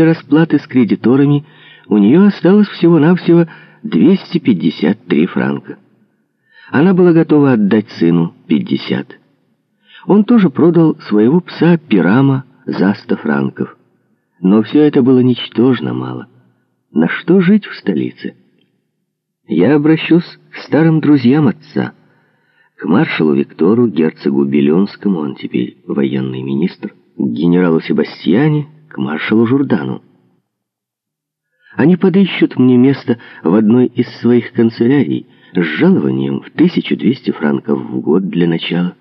после расплаты с кредиторами у нее осталось всего-навсего 253 франка. Она была готова отдать сыну 50. Он тоже продал своего пса Пирама за 100 франков. Но все это было ничтожно мало. На что жить в столице? Я обращусь к старым друзьям отца, к маршалу Виктору, герцогу Беленскому, он теперь военный министр, к генералу Себастьяне, маршалу Журдану. Они подыщут мне место в одной из своих канцелярий с жалованием в 1200 франков в год для начала.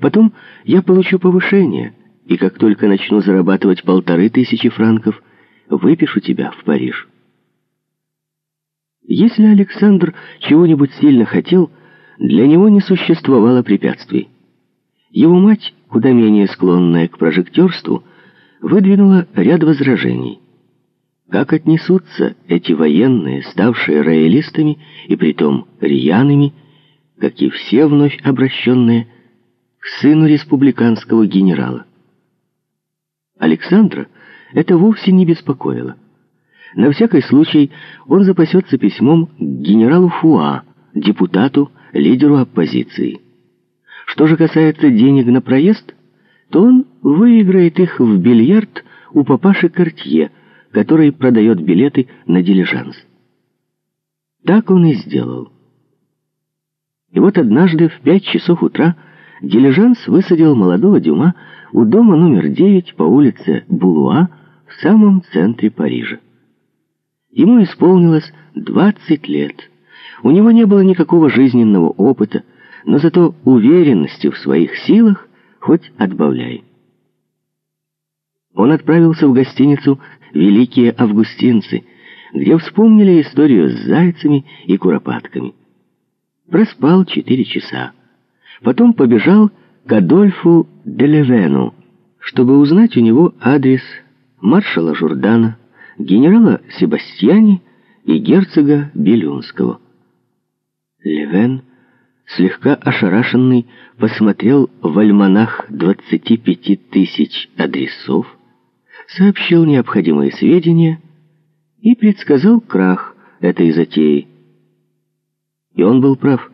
Потом я получу повышение, и как только начну зарабатывать полторы тысячи франков, выпишу тебя в Париж. Если Александр чего-нибудь сильно хотел, для него не существовало препятствий. Его мать, куда менее склонная к прожектерству, выдвинула ряд возражений. Как отнесутся эти военные, ставшие роялистами и притом рьяными, как и все вновь обращенные, к сыну республиканского генерала? Александра это вовсе не беспокоило. На всякий случай он запасется письмом к генералу Фуа, депутату, лидеру оппозиции. Что же касается денег на проезд, то он выиграет их в бильярд у папаши Кортье, который продает билеты на дилижанс. Так он и сделал. И вот однажды в пять часов утра дилижанс высадил молодого Дюма у дома номер девять по улице Булуа в самом центре Парижа. Ему исполнилось 20 лет. У него не было никакого жизненного опыта, но зато уверенности в своих силах хоть отбавляй. Он отправился в гостиницу «Великие августинцы», где вспомнили историю с зайцами и куропатками. Проспал четыре часа. Потом побежал к Адольфу Делевену, чтобы узнать у него адрес маршала Журдана, генерала Себастьяни и герцога Белюнского. Левен, слегка ошарашенный, посмотрел в альманах 25 тысяч адресов, сообщил необходимые сведения и предсказал крах этой затеи. И он был прав.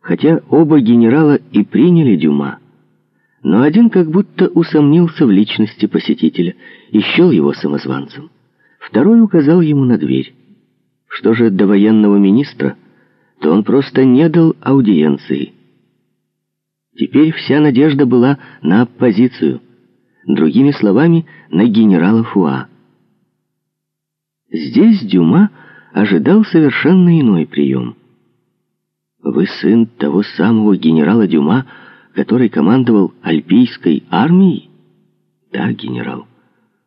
Хотя оба генерала и приняли Дюма, но один как будто усомнился в личности посетителя и счел его самозванцем. Второй указал ему на дверь. Что же до военного министра, то он просто не дал аудиенции. Теперь вся надежда была на оппозицию, другими словами, на генерала Фуа. Здесь Дюма ожидал совершенно иной прием. «Вы сын того самого генерала Дюма, который командовал Альпийской армией?» «Да, генерал.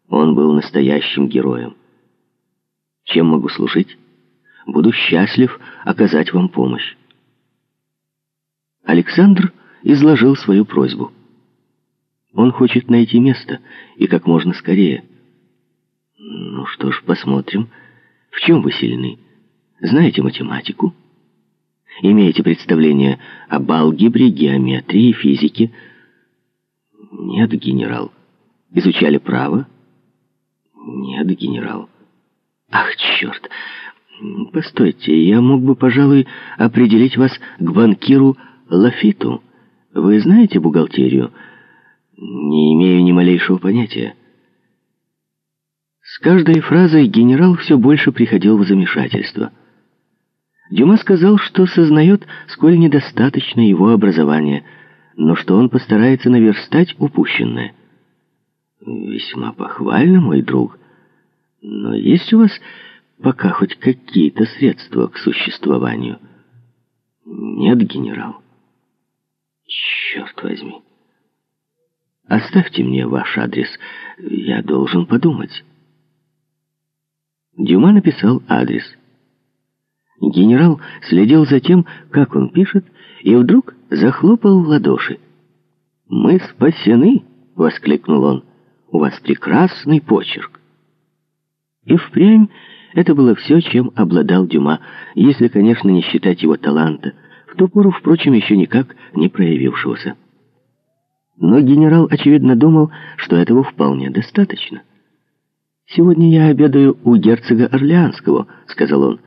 Он был настоящим героем. Чем могу служить? Буду счастлив оказать вам помощь. Александр изложил свою просьбу. Он хочет найти место, и как можно скорее. Ну что ж, посмотрим. В чем вы сильны? Знаете математику? Имеете представление об алгебре, геометрии, физике? Нет, генерал. Изучали право? Нет, генерал. Ах, черт! Постойте, я мог бы, пожалуй, определить вас к банкиру Лафиту. Вы знаете бухгалтерию? Не имею ни малейшего понятия. С каждой фразой генерал все больше приходил в замешательство. Дюма сказал, что сознает, сколь недостаточно его образования, но что он постарается наверстать упущенное. «Весьма похвально, мой друг», но есть у вас пока хоть какие-то средства к существованию? Нет, генерал. Черт возьми. Оставьте мне ваш адрес. Я должен подумать. Дюма написал адрес. Генерал следил за тем, как он пишет, и вдруг захлопал в ладоши. «Мы спасены!» — воскликнул он. «У вас прекрасный почерк!» И впрямь это было все, чем обладал Дюма, если, конечно, не считать его таланта, в ту пору, впрочем, еще никак не проявившегося. Но генерал, очевидно, думал, что этого вполне достаточно. «Сегодня я обедаю у герцога Орлеанского», — сказал он.